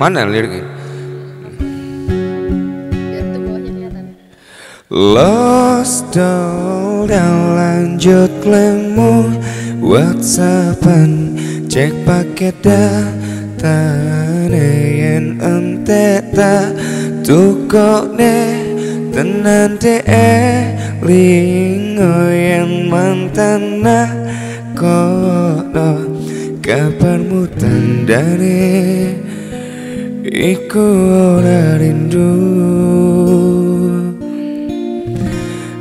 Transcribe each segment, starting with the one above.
Mana liriknya? Lost doll dan lanjut lemu. Whatsappan cek paket data yen ente ta tukok ne tenan de lingo yang mantan nah kono. Kabarmu tandane iku ora rindu.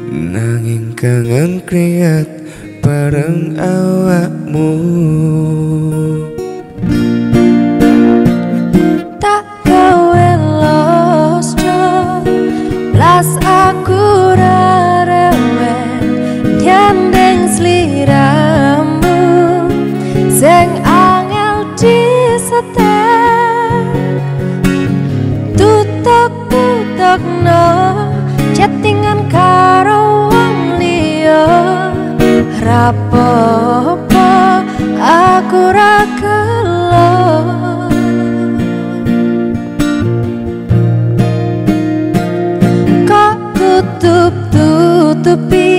Nanging kangen kriat bareng awakmu Tutuk-tutuk no Chattingan karo wong liya. Rapopo aku ra gelo kok tutup tutupi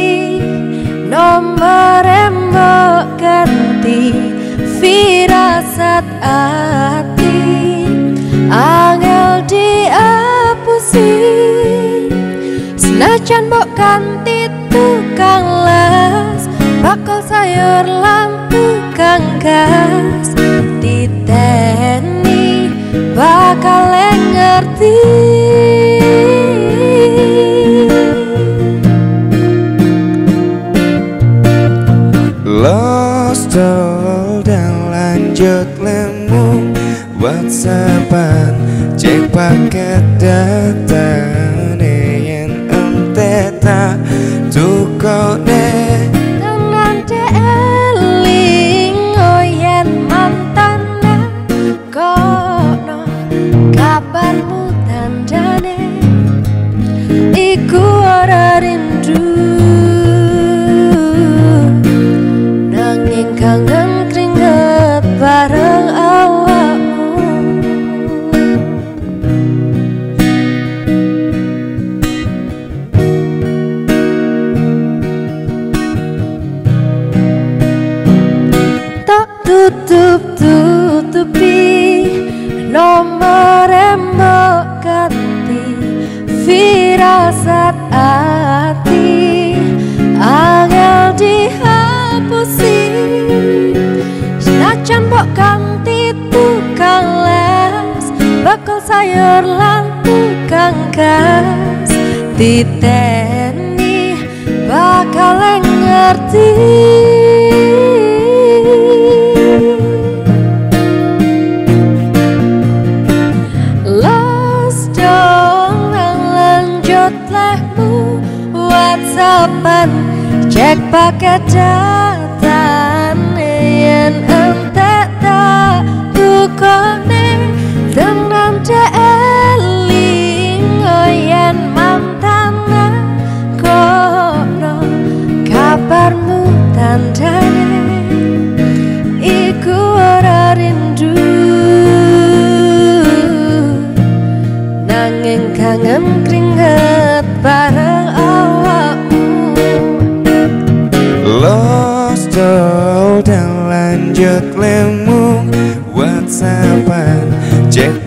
nomor mbok ganti firasat ati senajan mbok ganti tukang las bakal sayur lan tukang gas. Diteni bakal ngerti. Doll dan lanjut lemu Whatsappan cek paket data. yen ente firasat ati angel dihapusi. Senajan mbok ganti tukang les bakal sayur lan tukang gas. Diteni bakal ngerti Whatsappan cek paket data yen ente tak tukone tenan eling yen mantan kono kabarmu tandane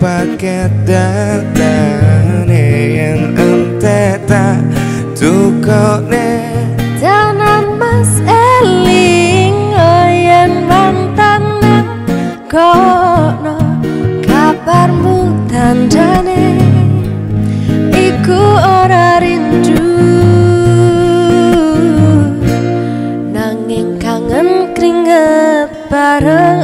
paket data yen ente ta tukok ne mas eling yen mantan kono kabarmu tandane iku ora rindu nanging kangen keringet bareng